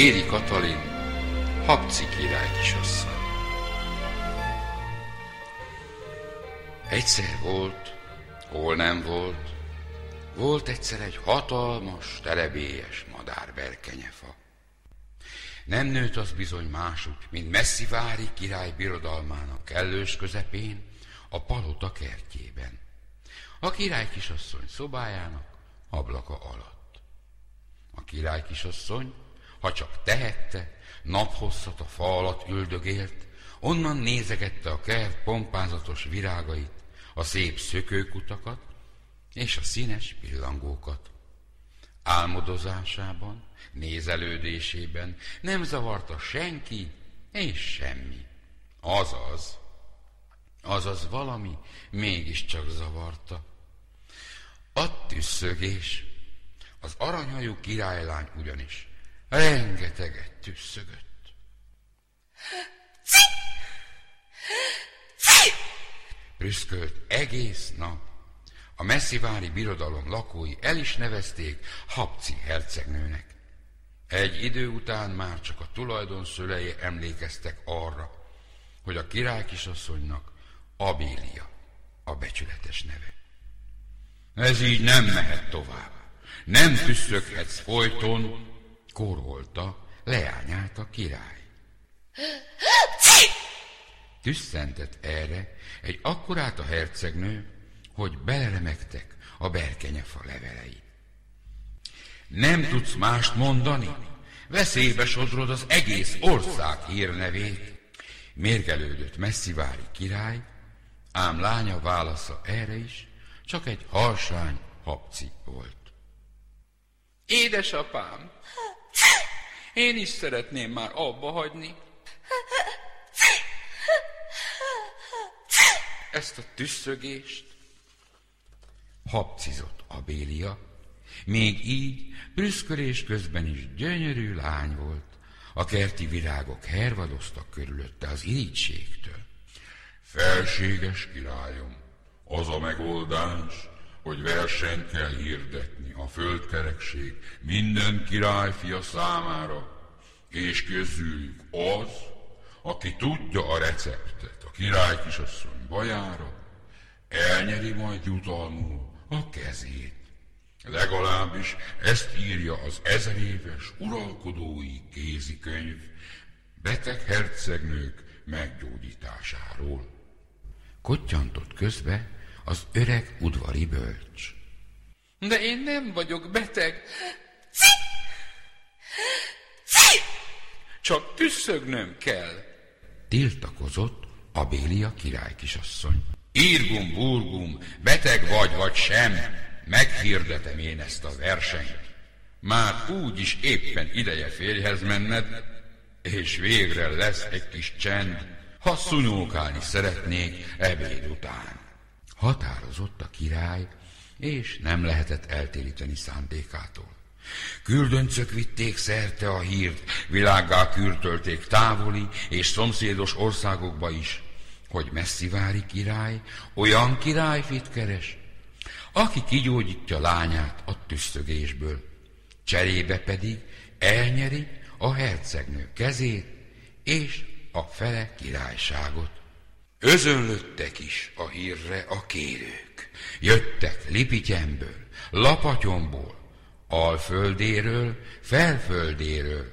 Kéri Katalin, Habci király kisasszony. Egyszer volt, hol nem volt, volt egyszer egy hatalmas, terebélyes madárberkenyefa. Nem nőtt az bizony másút, mint Messzivári király birodalmának kellős közepén, a palota kertjében. A király kisasszony szobájának ablaka alatt. A király kisasszony, ha csak tehette, naphosszat a fa alatt üldögélt, onnan nézegette a kert pompázatos virágait, a szép szökőkutakat és a színes pillangókat. Álmodozásában, nézelődésében nem zavarta senki és semmi. Azaz, azaz valami mégiscsak zavarta. A tüsszögés, az aranyhajú királylány ugyanis rengeteget tüsszögött. Prüszkölt egész nap. A messzivári birodalom lakói el is nevezték Habci hercegnőnek. Egy idő után már csak a tulajdon szüleje emlékeztek arra, hogy a király kisasszonynak Abélia a becsületes neve. Ez így nem mehet tovább. Nem tüsszöghetsz folyton, korolta, leányát a király. Tüsszentett erre egy akkorát a hercegnő, hogy beleremegtek a berkenyefa levelei. Nem tudsz mást mondani? Veszélybe sodrod az egész ország hírnevét. Mérgelődött messzivári király, ám lánya válasza erre is csak egy harsány habci volt. Édesapám, én is szeretném már abba hagyni. Ezt a tüsszögést habcizott Abélia, még így prüszkölés közben is gyönyörű lány volt, a kerti virágok hervadoztak körülötte az irítségtől. Felséges királyom, az a megoldás, hogy versenyt kell hirdetni a földkerekség minden királyfia számára, és közülük az, aki tudja a receptet a király kisasszony bajára, elnyeri majd jutalmul a kezét. Legalábbis ezt írja az ezeréves uralkodói kézikönyv beteg hercegnők meggyógyításáról. Kottyantott közbe az öreg udvari bölcs. De én nem vagyok beteg. Csak tüsszögnöm kell. Tiltakozott Abélia király kisasszony. Írgum, burgum, beteg vagy vagy sem, meghirdetem én ezt a versenyt. Már úgy is éppen ideje férjhez menned, és végre lesz egy kis csend, ha szunyókálni szeretnék ebéd után. Határozott a király, és nem lehetett eltéríteni szándékától. Küldöncök vitték szerte a hírt, világgá kürtölték távoli és szomszédos országokba is, hogy messzivári király olyan királyfit keres, aki kigyógyítja lányát a tüsszögésből, cserébe pedig elnyeri a hercegnő kezét és a fele királyságot. Özönlöttek is a hírre a kérők. Jöttek Lipityenből, Lapatyomból, Alföldéről, Felföldéről,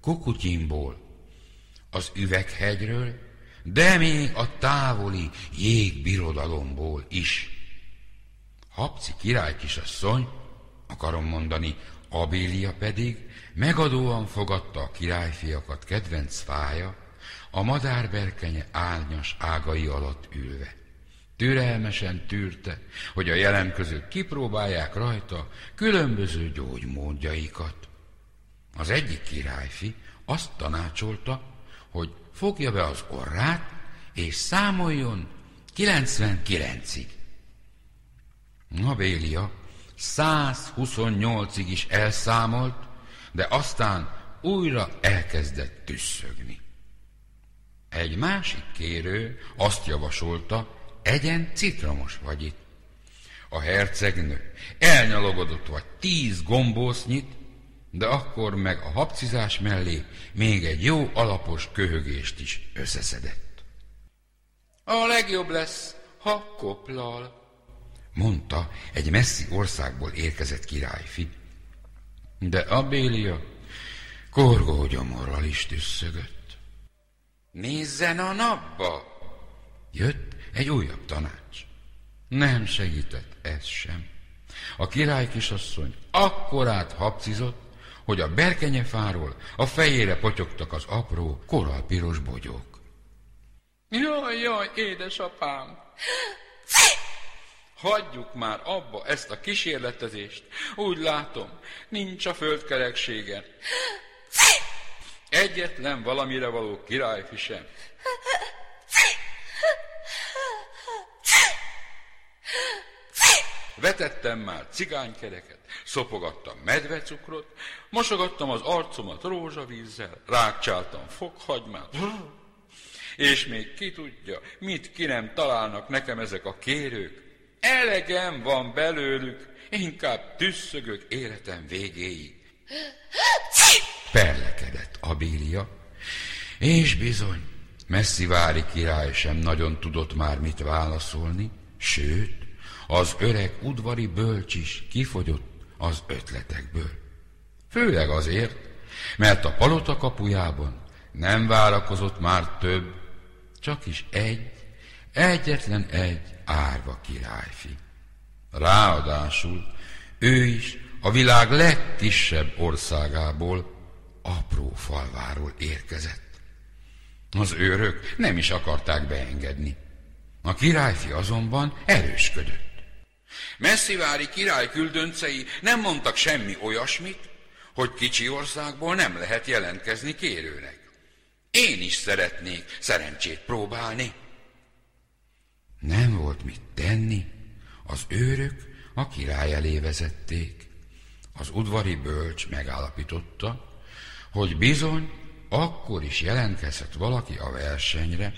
Kukutyimból, az üveghegyről, de még a távoli jégbirodalomból is. Habci király kisasszony, akarom mondani, Abélia pedig megadóan fogadta a királyfiakat kedvenc fája, a madárberkenye árnyas ágai alatt ülve. Türelmesen tűrte, hogy a jelen között kipróbálják rajta különböző gyógymódjaikat. Az egyik királyfi azt tanácsolta, hogy fogja be az orrát, és számoljon 99-ig. Nabélia 128-ig is elszámolt, de aztán újra elkezdett tüsszögni. Egy másik kérő azt javasolta, egyen citromos vagyit. A hercegnő elnyalogodott vagy tíz gombósznyit, de akkor meg a habcizás mellé még egy jó alapos köhögést is összeszedett. A legjobb lesz, ha koplal, mondta egy messzi országból érkezett királyfi. De Abélia korgó gyomorral is tüsszögött. Nézzen a napba! Jött egy újabb tanács. Nem segített ez sem. A király kisasszony akkorát habcizott, hogy a berkenyefáról a fejére potyogtak az apró, koralpiros bogyók. Jaj, jaj, édesapám! Hagyjuk már abba ezt a kísérletezést. Úgy látom, nincs a földkerekségen. Egyetlen valamire való királyfi sem. Vetettem már cigánykereket, szopogattam medvecukrot, mosogattam az arcomat rózsavízzel, rákcsáltam fokhagymát, és még ki tudja, mit ki nem találnak nekem ezek a kérők. Elegem van belőlük, inkább tüsszögök életem végéig. Perlekedett Abília, és bizony, messzivári király sem nagyon tudott már mit válaszolni, sőt, az öreg udvari bölcs is kifogyott az ötletekből. Főleg azért, mert a palota kapujában nem várakozott már több, csak is egy, egyetlen egy árva királyfi. Ráadásul ő is a világ legkisebb országából, apró falváról érkezett. Az őrök nem is akarták beengedni. A királyfi azonban erősködött. Messzivári király küldöncei nem mondtak semmi olyasmit, hogy kicsi országból nem lehet jelentkezni kérőnek. Én is szeretnék szerencsét próbálni. Nem volt mit tenni, az őrök a király elé vezették. Az udvari bölcs megállapította, hogy bizony akkor is jelentkezhet valaki a versenyre,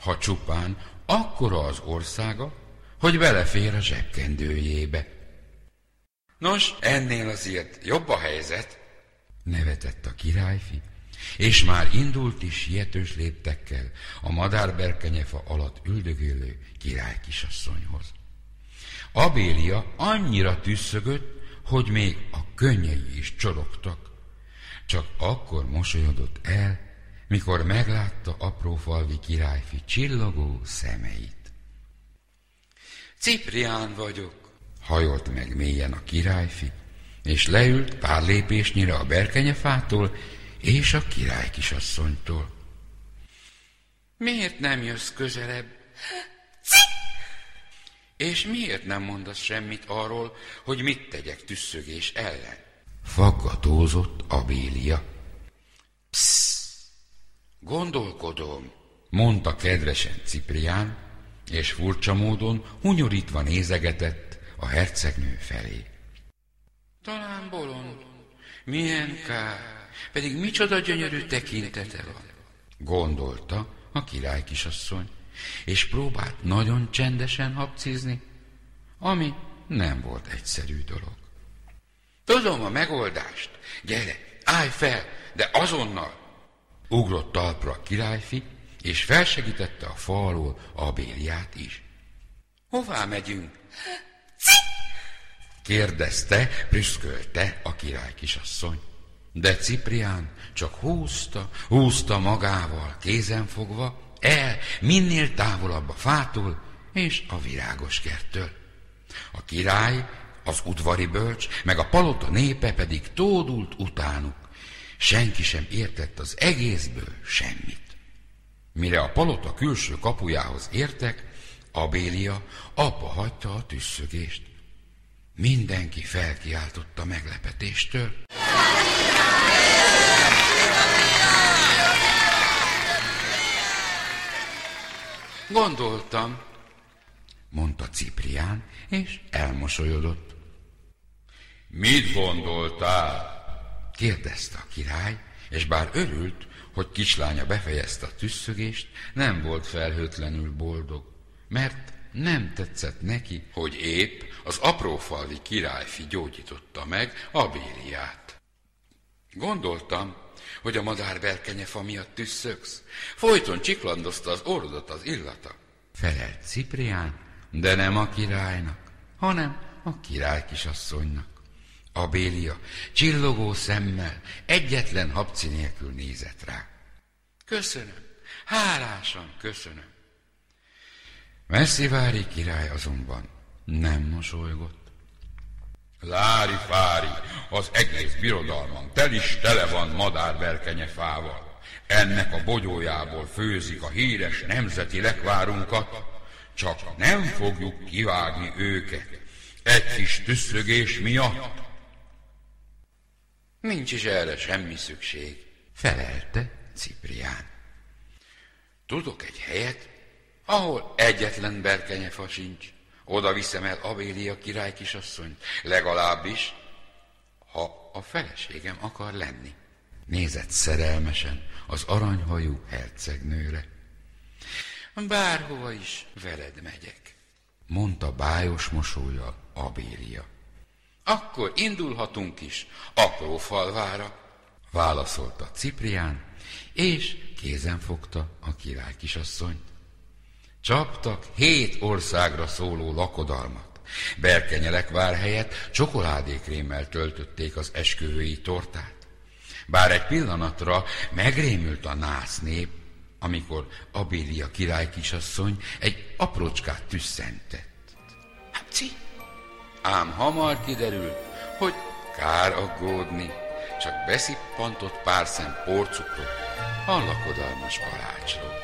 ha csupán akkora az országa, hogy belefér a zsebkendőjébe. Nos, ennél azért jobb a helyzet, nevetett a királyfi, és már indult is sietős léptekkel a madárberkenyefa alatt üldögélő király kisasszonyhoz. Abélia annyira tüsszögött, hogy még a könnyei is csorogtak. Csak akkor mosolyodott el, mikor meglátta apró falvi királyfi csillogó szemeit. Ciprián vagyok, hajolt meg mélyen a királyfi, és leült pár lépésnyire a berkenyefától és a király kisasszonytól. Miért nem jössz közelebb? És miért nem mondasz semmit arról, hogy mit tegyek tüsszögés ellen? Faggatózott Abélia. Pssz, gondolkodom, mondta kedvesen Ciprián, és furcsa módon hunyorítva nézegetett a hercegnő felé. Talán bolond, milyen kár, pedig micsoda gyönyörű tekintete van, gondolta a király kisasszony, és próbált nagyon csendesen habcizni, ami nem volt egyszerű dolog. Tudom a megoldást, gyere, állj fel, de azonnal! Ugrott talpra a királyfi, és felsegítette a falról Abéliát is. Hová megyünk? kérdezte, prüszkölte a király kisasszony. De Ciprián csak húzta, húzta magával, kézen fogva, el, minél távolabb a fától és a virágos kerttől. A király, az udvari bölcs, meg a palota népe pedig tódult utánuk. Senki sem értett az egészből semmit. Mire a palota külső kapujához értek, Abélia abba hagyta a tüsszögést. Mindenki felkiáltotta meglepetéstől. Gondoltam, mondta Ciprián, és elmosolyodott. Mit gondoltál? kérdezte a király, és bár örült, hogy kislánya befejezte a tüsszögést, nem volt felhőtlenül boldog, mert nem tetszett neki, hogy épp az aprófalvi királyfi gyógyította meg Abéliát. Gondoltam, hogy a madárberkenyefa miatt tüsszögsz. Folyton csiklandozta az orrodat az illata. Felelt Ciprián, de nem a királynak, hanem a király kisasszonynak. Abélia csillogó szemmel, egyetlen habci nélkül nézett rá. Köszönöm, hálásan köszönöm. Messzivári király azonban nem mosolygott. Lári fári, az egész birodalman tel is tele van madárberkenyefával. Ennek a bogyójából főzik a híres nemzeti lekvárunkat, csak nem fogjuk kivágni őket. Egy kis tüsszögés miatt. Nincs is erre semmi szükség, felelte Ciprián. Tudok egy helyet, ahol egyetlen berkenyefa sincs. Oda viszem el Abélia király kisasszonyt, legalábbis, ha a feleségem akar lenni. Nézett szerelmesen az aranyhajú hercegnőre. Bárhova is veled megyek, mondta bájos mosolyjal Abélia. Akkor indulhatunk is apró falvára, válaszolta Ciprián, és kézen fogta a király kisasszonyt. Csaptak hét országra szóló lakodalmat. Berkenyelek vár helyett csokoládékrémmel töltötték az esküvői tortát. Bár egy pillanatra megrémült a nász nép, amikor Abélia király kisasszony egy aprócskát tüsszentett. Hapci! Ám hamar kiderült, hogy kár aggódni, csak beszippantott pár szem porcukrot a lakodalmas kalácsról.